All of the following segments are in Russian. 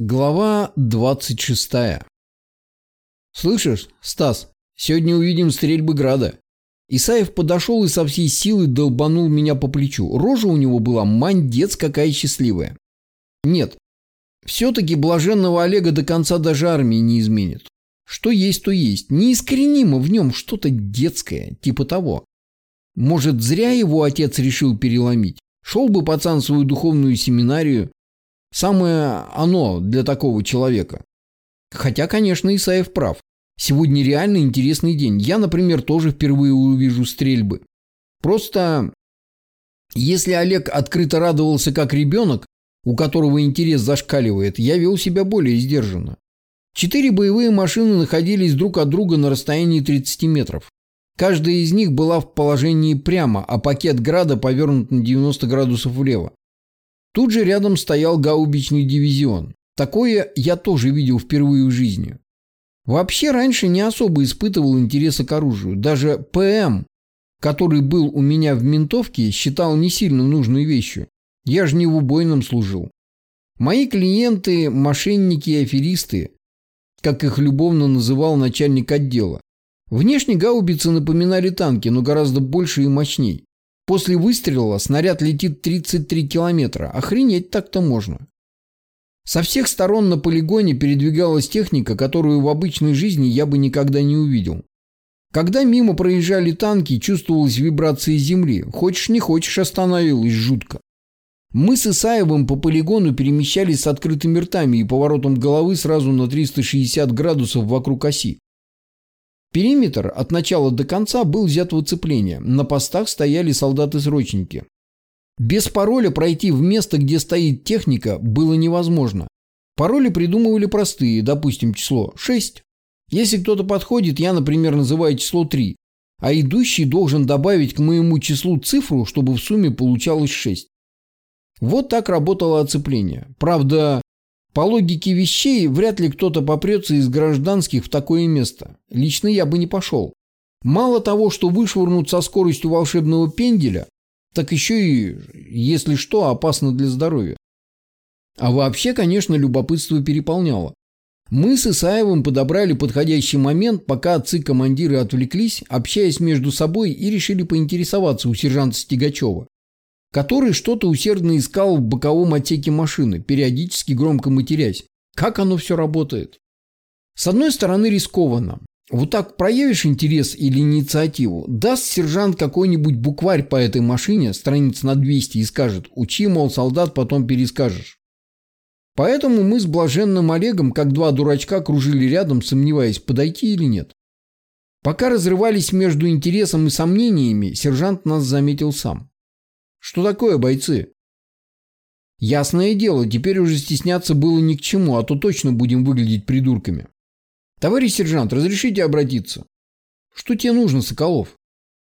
Глава 26 «Слышишь, Стас, сегодня увидим стрельбы града». Исаев подошел и со всей силы долбанул меня по плечу. Рожа у него была мандец какая счастливая. Нет, все-таки блаженного Олега до конца даже армии не изменит. Что есть, то есть. Неискоренимо в нем что-то детское, типа того. Может, зря его отец решил переломить. Шел бы пацан в свою духовную семинарию, Самое оно для такого человека. Хотя, конечно, Исаев прав. Сегодня реально интересный день. Я, например, тоже впервые увижу стрельбы. Просто, если Олег открыто радовался как ребенок, у которого интерес зашкаливает, я вел себя более сдержанно. Четыре боевые машины находились друг от друга на расстоянии 30 метров. Каждая из них была в положении прямо, а пакет града повернут на 90 градусов влево. Тут же рядом стоял гаубичный дивизион. Такое я тоже видел впервые в жизни. Вообще раньше не особо испытывал интереса к оружию. Даже ПМ, который был у меня в ментовке, считал не сильно нужной вещью. Я же не в убойном служил. Мои клиенты – мошенники и аферисты, как их любовно называл начальник отдела. Внешне гаубицы напоминали танки, но гораздо больше и мощней. После выстрела снаряд летит 33 километра. Охренеть так-то можно. Со всех сторон на полигоне передвигалась техника, которую в обычной жизни я бы никогда не увидел. Когда мимо проезжали танки, чувствовалась вибрация земли. Хочешь не хочешь, остановилась жутко. Мы с Исаевым по полигону перемещались с открытыми ртами и поворотом головы сразу на 360 градусов вокруг оси. Периметр от начала до конца был взят в оцепление. На постах стояли солдаты-срочники. Без пароля пройти в место, где стоит техника, было невозможно. Пароли придумывали простые, допустим, число 6. Если кто-то подходит, я, например, называю число 3, а идущий должен добавить к моему числу цифру, чтобы в сумме получалось 6. Вот так работало оцепление. Правда, по логике вещей, вряд ли кто-то попрется из гражданских в такое место. Лично я бы не пошел. Мало того, что вышвырнут со скоростью волшебного пенделя, так еще и, если что, опасно для здоровья. А вообще, конечно, любопытство переполняло. Мы с Исаевым подобрали подходящий момент, пока отцы-командиры отвлеклись, общаясь между собой и решили поинтересоваться у сержанта Стегачева который что-то усердно искал в боковом отсеке машины, периодически громко матерясь. Как оно все работает? С одной стороны рискованно. Вот так проявишь интерес или инициативу, даст сержант какой-нибудь букварь по этой машине, страниц на 200, и скажет «Учи, мол, солдат, потом перескажешь». Поэтому мы с блаженным Олегом, как два дурачка, кружили рядом, сомневаясь, подойти или нет. Пока разрывались между интересом и сомнениями, сержант нас заметил сам. Что такое, бойцы? Ясное дело, теперь уже стесняться было ни к чему, а то точно будем выглядеть придурками. Товарищ сержант, разрешите обратиться? Что тебе нужно, Соколов?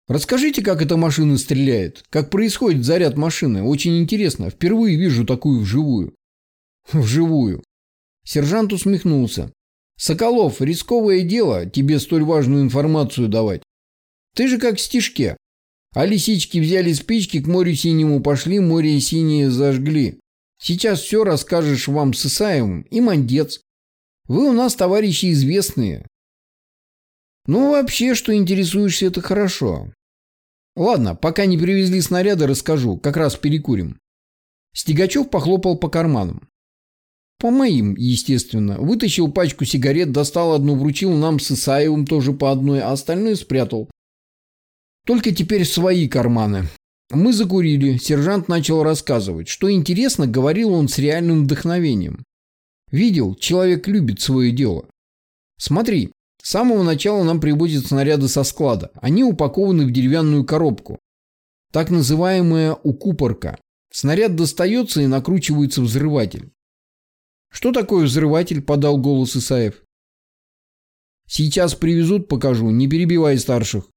Расскажите, как эта машина стреляет, как происходит заряд машины. Очень интересно, впервые вижу такую вживую. Вживую. Сержант усмехнулся. Соколов, рисковое дело тебе столь важную информацию давать. Ты же как в стишке. А лисички взяли спички, к морю синему пошли, море синее зажгли. Сейчас все расскажешь вам с Исаевым и Мандец. Вы у нас товарищи известные. Ну, вообще, что интересуешься, это хорошо. Ладно, пока не привезли снаряды, расскажу. Как раз перекурим. Стегачев похлопал по карманам. По моим, естественно. Вытащил пачку сигарет, достал одну, вручил нам с Исаевым тоже по одной, а остальную спрятал. Только теперь свои карманы. Мы закурили, сержант начал рассказывать. Что интересно, говорил он с реальным вдохновением. Видел, человек любит свое дело. Смотри, с самого начала нам привозят снаряды со склада. Они упакованы в деревянную коробку. Так называемая укупорка. Снаряд достается и накручивается взрыватель. «Что такое взрыватель?» – подал голос Исаев. «Сейчас привезут, покажу, не перебивай старших».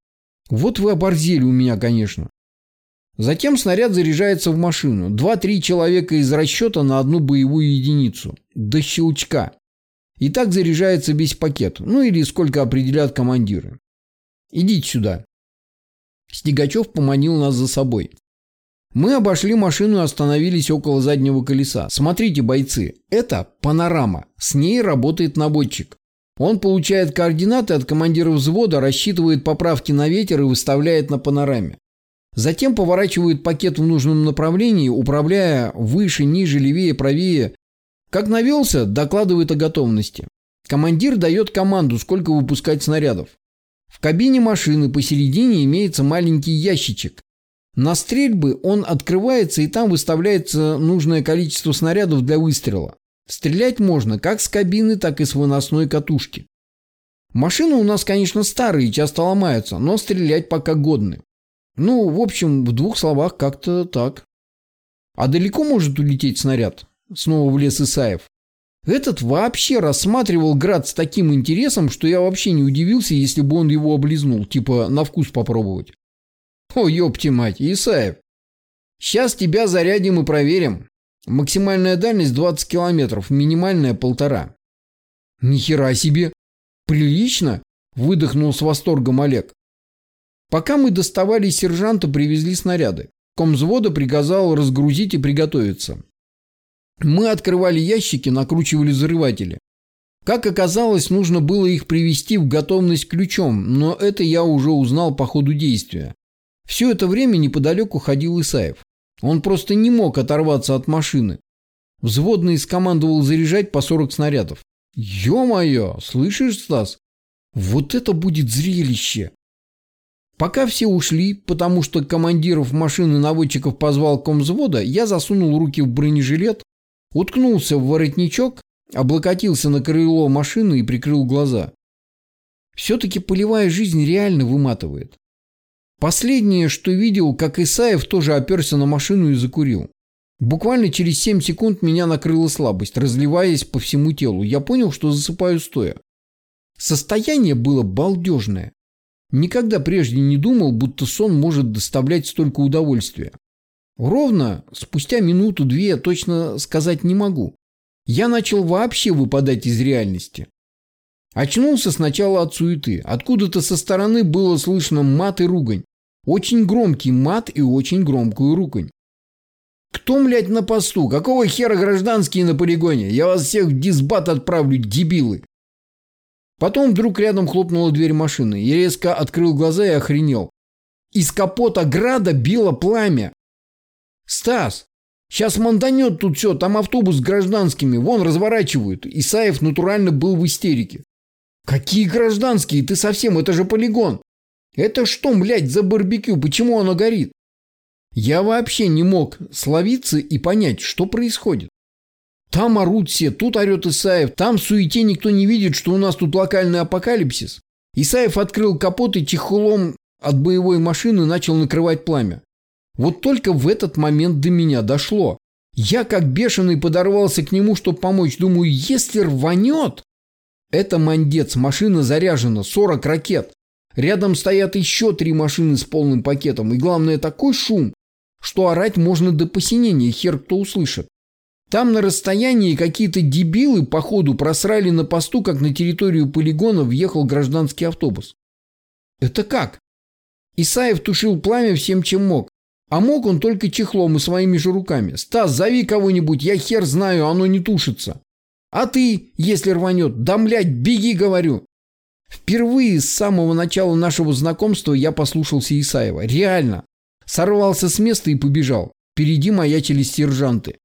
Вот вы оборзели у меня, конечно. Затем снаряд заряжается в машину. Два-три человека из расчета на одну боевую единицу. До щелчка. И так заряжается весь пакет. Ну или сколько определят командиры. Идите сюда. Стегачев поманил нас за собой. Мы обошли машину и остановились около заднего колеса. Смотрите, бойцы, это панорама. С ней работает наводчик. Он получает координаты от командира взвода, рассчитывает поправки на ветер и выставляет на панораме. Затем поворачивает пакет в нужном направлении, управляя выше, ниже, левее, правее. Как навелся, докладывает о готовности. Командир дает команду, сколько выпускать снарядов. В кабине машины посередине имеется маленький ящичек. На стрельбы он открывается и там выставляется нужное количество снарядов для выстрела. Стрелять можно как с кабины, так и с выносной катушки. Машины у нас, конечно, старые часто ломаются, но стрелять пока годны. Ну, в общем, в двух словах как-то так. А далеко может улететь снаряд? Снова влез Исаев. Этот вообще рассматривал град с таким интересом, что я вообще не удивился, если бы он его облизнул, типа на вкус попробовать. О, ёпти мать, Исаев. Сейчас тебя зарядим и проверим. Максимальная дальность 20 километров, минимальная полтора. Нихера себе. Прилично, выдохнул с восторгом Олег. Пока мы доставали сержанта, привезли снаряды. Комзвода приказал разгрузить и приготовиться. Мы открывали ящики, накручивали взрыватели. Как оказалось, нужно было их привести в готовность ключом, но это я уже узнал по ходу действия. Все это время неподалеку ходил Исаев. Он просто не мог оторваться от машины. Взводный скомандовал заряжать по 40 снарядов. Ё-моё, слышишь, Стас? Вот это будет зрелище! Пока все ушли, потому что командиров машины наводчиков позвал комзвода, я засунул руки в бронежилет, уткнулся в воротничок, облокотился на крыло машины и прикрыл глаза. Все-таки полевая жизнь реально выматывает. Последнее, что видел, как Исаев тоже оперся на машину и закурил. Буквально через 7 секунд меня накрыла слабость, разливаясь по всему телу. Я понял, что засыпаю стоя. Состояние было балдежное. Никогда прежде не думал, будто сон может доставлять столько удовольствия. Ровно спустя минуту-две точно сказать не могу. Я начал вообще выпадать из реальности. Очнулся сначала от суеты. Откуда-то со стороны было слышно мат и ругань. Очень громкий мат и очень громкую ругань. «Кто, млядь, на посту? Какого хера гражданские на полигоне? Я вас всех в дисбат отправлю, дебилы!» Потом вдруг рядом хлопнула дверь машины. Я резко открыл глаза и охренел. Из капота града било пламя. «Стас, сейчас манданет тут все, там автобус с гражданскими, вон разворачивают». Исаев натурально был в истерике. «Какие гражданские? Ты совсем, это же полигон!» «Это что, блядь, за барбекю? Почему оно горит?» Я вообще не мог словиться и понять, что происходит. Там орут все, тут орет Исаев, там в суете никто не видит, что у нас тут локальный апокалипсис. Исаев открыл капот и чехлом от боевой машины начал накрывать пламя. Вот только в этот момент до меня дошло. Я как бешеный подорвался к нему, чтобы помочь. Думаю, если рванет... Это мандец, машина заряжена, 40 ракет. Рядом стоят еще три машины с полным пакетом. И главное, такой шум, что орать можно до посинения, хер кто услышит. Там на расстоянии какие-то дебилы по ходу просрали на посту, как на территорию полигона въехал гражданский автобус. Это как? Исаев тушил пламя всем, чем мог. А мог он только чехлом и своими же руками. «Стас, зови кого-нибудь, я хер знаю, оно не тушится». «А ты, если рванет, да, блядь, беги, говорю». Впервые с самого начала нашего знакомства я послушался Исаева. Реально. Сорвался с места и побежал. Впереди маячили сержанты.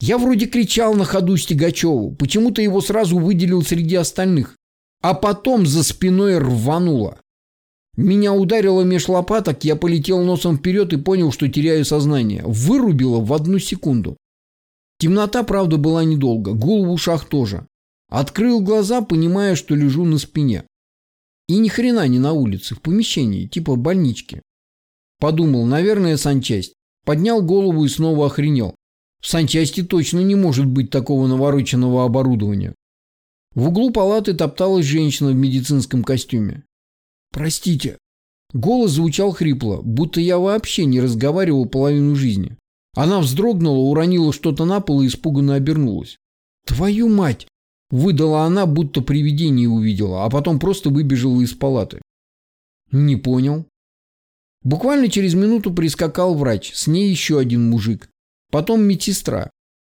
Я вроде кричал на ходу Стегачеву. Почему-то его сразу выделил среди остальных. А потом за спиной рвануло. Меня ударило меж лопаток, я полетел носом вперед и понял, что теряю сознание. Вырубило в одну секунду. Темнота, правда, была недолго, гул в ушах тоже. Открыл глаза, понимая, что лежу на спине. И ни хрена не на улице, в помещении, типа больнички. Подумал, наверное, санчасть. Поднял голову и снова охренел. В санчасти точно не может быть такого навороченного оборудования. В углу палаты топталась женщина в медицинском костюме. «Простите». Голос звучал хрипло, будто я вообще не разговаривал половину жизни. Она вздрогнула, уронила что-то на пол и испуганно обернулась. «Твою мать!» – выдала она, будто привидение увидела, а потом просто выбежала из палаты. «Не понял». Буквально через минуту прискакал врач, с ней еще один мужик. Потом медсестра.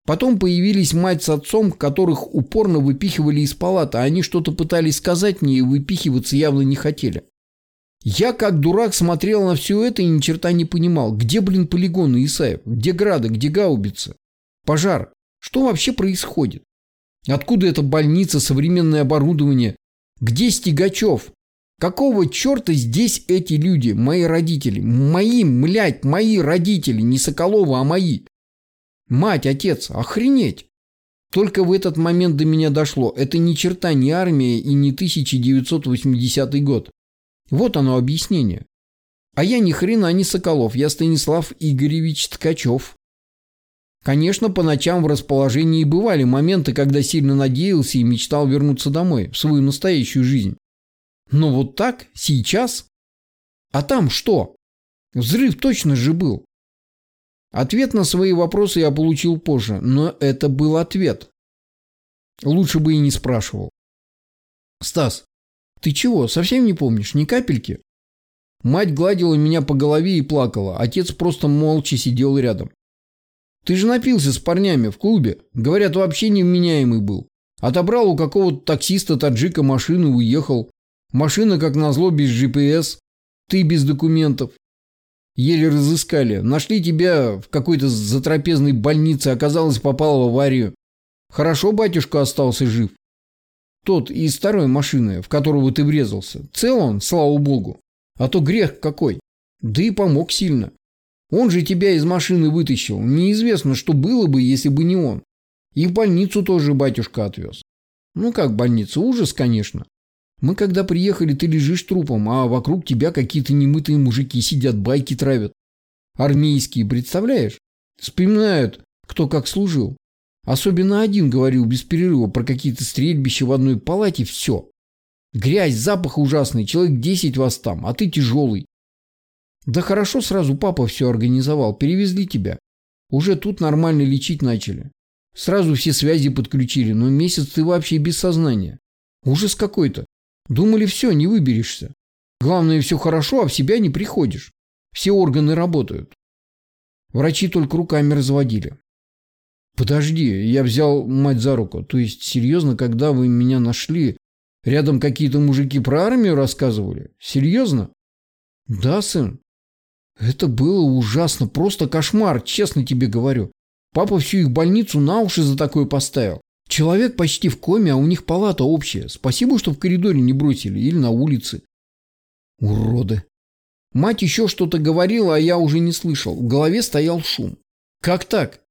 Потом появились мать с отцом, которых упорно выпихивали из палаты, а они что-то пытались сказать мне и выпихиваться явно не хотели. Я как дурак смотрел на все это и ни черта не понимал. Где, блин, полигоны Исаев? Где грады? Где гаубицы? Пожар? Что вообще происходит? Откуда эта больница, современное оборудование? Где Стигачев? Какого черта здесь эти люди, мои родители? Мои, млять, мои родители, не Соколова, а мои. Мать, отец, охренеть! Только в этот момент до меня дошло. Это ни черта не армия и не 1980 год. Вот оно объяснение. А я ни хрена не Соколов, я Станислав Игоревич Ткачев. Конечно, по ночам в расположении бывали моменты, когда сильно надеялся и мечтал вернуться домой, в свою настоящую жизнь. Но вот так, сейчас? А там что? Взрыв точно же был. Ответ на свои вопросы я получил позже, но это был ответ. Лучше бы и не спрашивал. Стас, ты чего, совсем не помнишь? Ни капельки? Мать гладила меня по голове и плакала. Отец просто молча сидел рядом. Ты же напился с парнями в клубе. Говорят, вообще невменяемый был. Отобрал у какого-то таксиста-таджика машину и уехал. Машина, как назло, без GPS. Ты без документов. Еле разыскали. Нашли тебя в какой-то затрапезной больнице. Оказалось, попал в аварию. Хорошо батюшка остался жив. Тот из второй машины, в которую ты врезался. Цел он, слава богу. А то грех какой. Да и помог сильно. Он же тебя из машины вытащил. Неизвестно, что было бы, если бы не он. И в больницу тоже батюшка отвез. Ну как больница? Ужас, конечно. Мы когда приехали, ты лежишь трупом, а вокруг тебя какие-то немытые мужики сидят, байки травят. Армейские, представляешь? Вспоминают, кто как служил. Особенно один говорил без перерыва про какие-то стрельбища в одной палате, все. Грязь, запах ужасный, человек десять вас там, а ты тяжелый. Да хорошо сразу папа все организовал, перевезли тебя. Уже тут нормально лечить начали. Сразу все связи подключили, но месяц ты вообще без сознания. Ужас какой-то. Думали, все, не выберешься. Главное, все хорошо, а в себя не приходишь. Все органы работают. Врачи только руками разводили. Подожди, я взял мать за руку. То есть, серьезно, когда вы меня нашли, рядом какие-то мужики про армию рассказывали? Серьезно? Да, сын. Это было ужасно, просто кошмар, честно тебе говорю. Папа всю их больницу на уши за такое поставил. Человек почти в коме, а у них палата общая. Спасибо, что в коридоре не бросили или на улице. Уроды. Мать еще что-то говорила, а я уже не слышал. В голове стоял шум. Как так?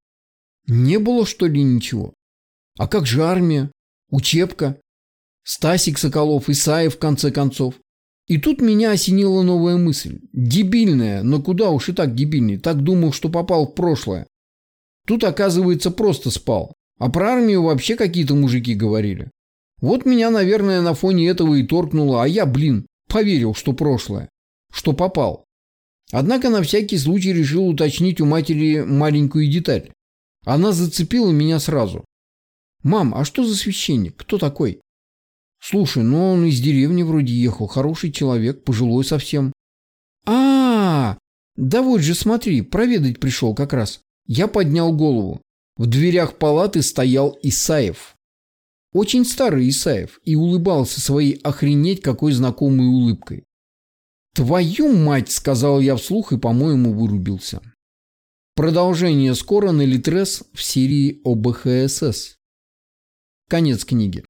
Не было, что ли, ничего? А как же армия? Учебка? Стасик Соколов, Исаев, в конце концов. И тут меня осенила новая мысль. Дебильная, но куда уж и так дебильный. Так думал, что попал в прошлое. Тут, оказывается, просто спал. А про армию вообще какие-то мужики говорили. Вот меня, наверное, на фоне этого и торкнуло, а я, блин, поверил, что прошлое. Что попал. Однако на всякий случай решил уточнить у матери маленькую деталь. Она зацепила меня сразу. «Мам, а что за священник? Кто такой?» «Слушай, ну он из деревни вроде ехал. Хороший человек, пожилой совсем». А, -а, а Да вот же смотри, проведать пришел как раз». Я поднял голову. В дверях палаты стоял Исаев. Очень старый Исаев и улыбался своей охренеть какой знакомой улыбкой. «Твою мать!» – сказал я вслух и, по-моему, вырубился. Продолжение скоро на Литрес в серии ОБХСС. Конец книги.